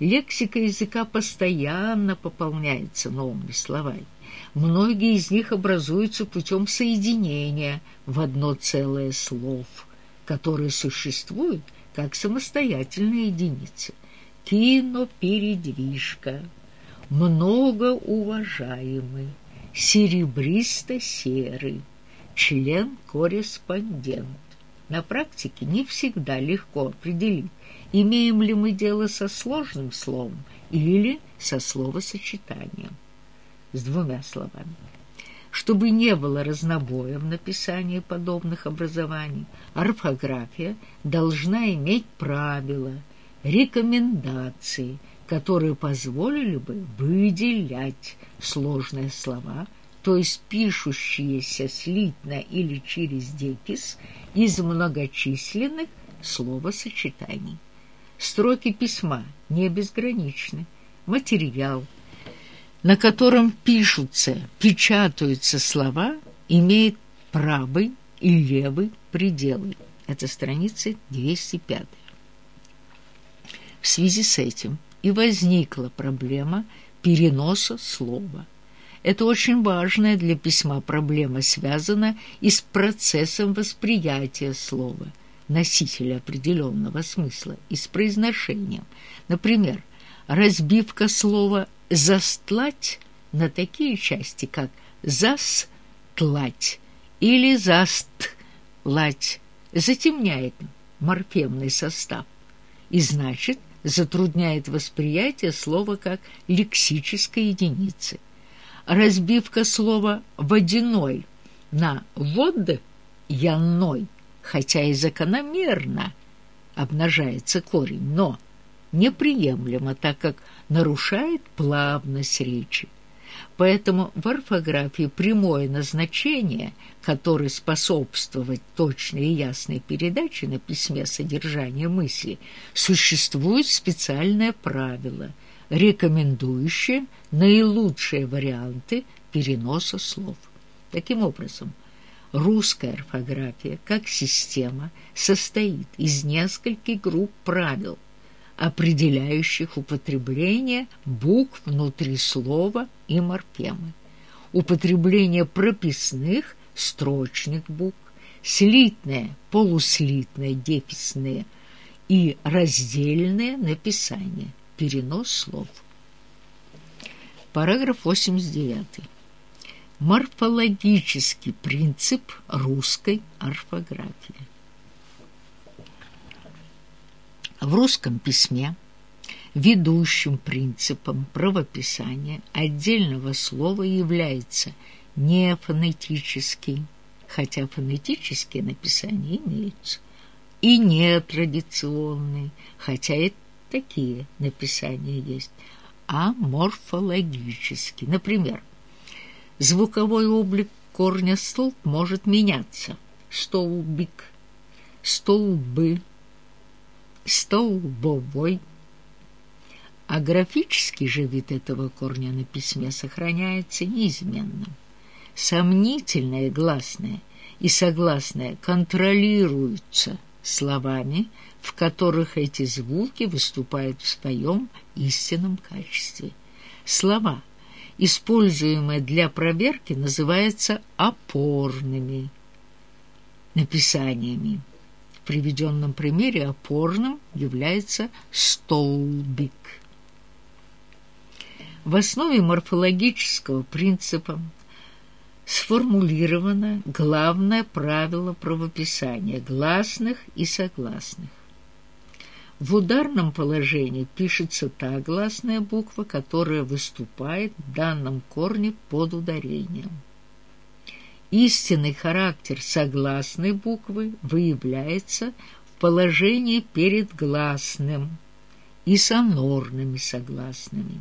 Лексика языка постоянно пополняется новыми словами. Многие из них образуются путем соединения в одно целое слов, которые существуют как самостоятельные единицы. Кинопередвижка, многоуважаемый, серебристо-серый, член-корреспондент. На практике не всегда легко определить, имеем ли мы дело со сложным словом или со словосочетанием с двумя словами. Чтобы не было разнобоя в написании подобных образований, орфография должна иметь правила, рекомендации, которые позволили бы выделять сложные слова, то есть пишущиеся слитно или через дефис из многочисленных словосочетаний. Строки письма не безграничны. Материал, на котором пишутся, печатаются слова, имеет правый и левый пределы. Это страница 205. В связи с этим и возникла проблема переноса слова. Это очень важная для письма проблема связана и с процессом восприятия слова, носителя определенного смысла, и с произношением. Например, разбивка слова «застлать» на такие части, как «застлать» или «застлать» затемняет морфемный состав и, значит, затрудняет восприятие слова как лексической единицы. Разбивка слова «водяной» на «вод» «яной», хотя и закономерно обнажается корень, но неприемлемо, так как нарушает плавность речи. Поэтому в орфографии прямое назначение, которое способствовать точной и ясной передаче на письме содержания мысли, существует специальное правило, рекомендующее наилучшие варианты переноса слов. Таким образом, русская орфография как система состоит из нескольких групп правил – определяющих употребление букв внутри слова и морфемы, употребление прописных строчных букв, слитное, полуслитное, дефисное и раздельное написание, перенос слов. Параграф 89. Морфологический принцип русской орфографии. В русском письме ведущим принципом правописания отдельного слова является не фонетический, хотя фонетические написания имеются, и нетрадиционный, хотя и такие написания есть, а морфологический. Например, звуковой облик корня столб может меняться. Столбик, столбы, столбовой, а графический же вид этого корня на письме сохраняется неизменным. Сомнительное гласное и согласное контролируются словами, в которых эти звуки выступают в своем истинном качестве. Слова, используемые для проверки, называются опорными написаниями приведенном примере опорным является столбик. В основе морфологического принципа сформулировано главное правило правописания гласных и согласных. В ударном положении пишется та гласная буква, которая выступает в данном корне под ударением. Истинный характер согласной буквы выявляется в положении перед гласным и сонорными согласными.